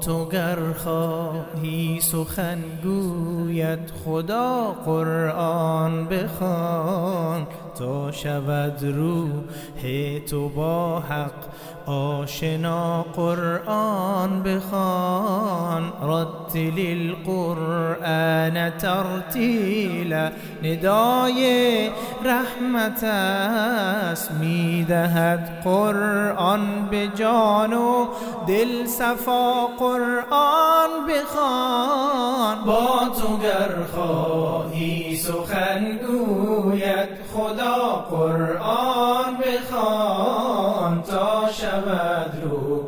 تو گر خواهی سخن گوید خدا قرآن بخوان. تا شود روح تو با حق آشنا قرآن بخوان. رتل القرآن ترتیلا ندای رحمت است. می‌دهد قرآن به جان و دل صفا قرآن بخوان. تو گر خواهی سخن گوید خدا قرآن بخوان تا شود روح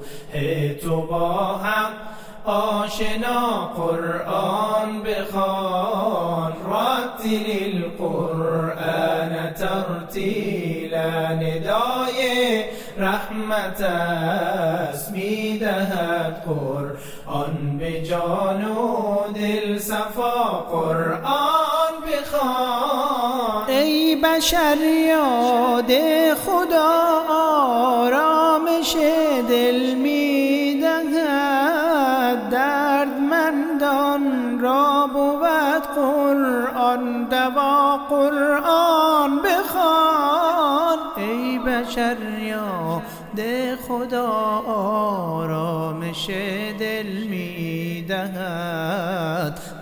تو با حق. آشنا قرآن بخوان رتل القرآن ترتیلا ندای رحمت است می‌دهد. قرآن به جان و دل صفا قرآن بخوان ای بشر یاد خدا آرامش دل می‌دهد دردمندان را بود قرآن دوا قرآن. بشر یاد خدا آرامش دل می‌دهد.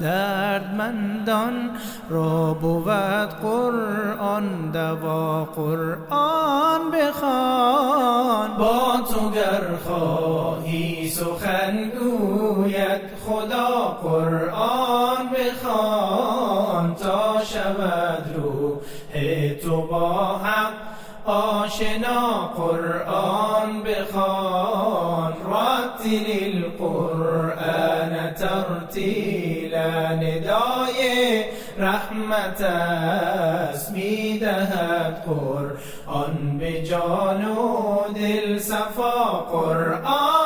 دردمندان را بود قرآن دوا قرآن بخوان. با تو گر خواهی سخن گوید خدا قرآن بخوان. تا شود روح تو با حق آشنا قرآن بخان رتل القرآن ترتيلا نداي رحمة اسمي دهت قرآن بجان دل صفا قرآن.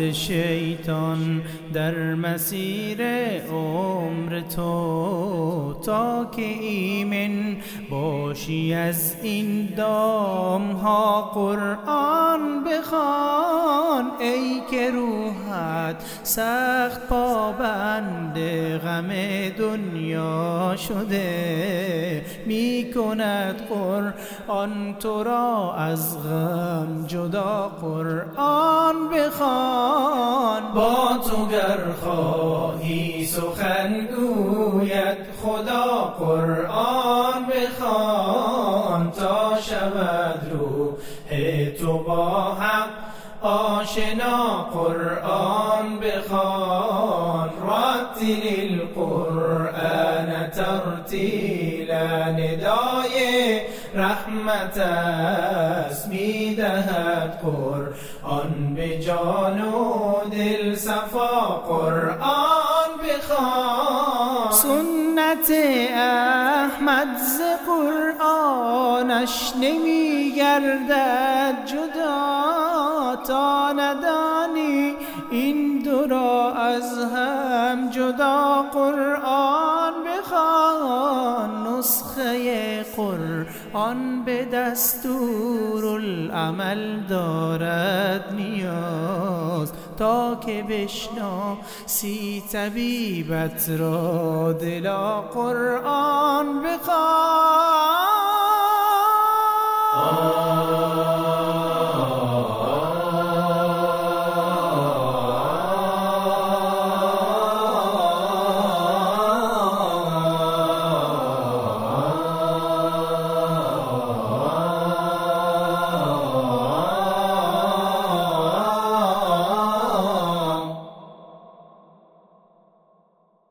شیطان در مسیر عمر تو تا که ایمن باشی از این دام ها قرآن بخوان ای که روحت سخت پابند غم دنیا شده می کند قرآن تو را از غم جدا. قرآن بخوان با تو گر خواهی سخن گوید خدا قرآن بخوان تا شود روح تو با حق. آشنا قرآن بخوان رتل القرآن ترتیلا ندای رحمت است می‌دهد قرآن به جان و دل صفا. قرآن بخوان. سنت احمد ز قرآنش نمی گردد جدا تا ندانی این دو را از هم جدا. قرآن قرآن به دستور العمل دارد نیاز تا که بشناسی طبیبت را دلا قرآن بخوان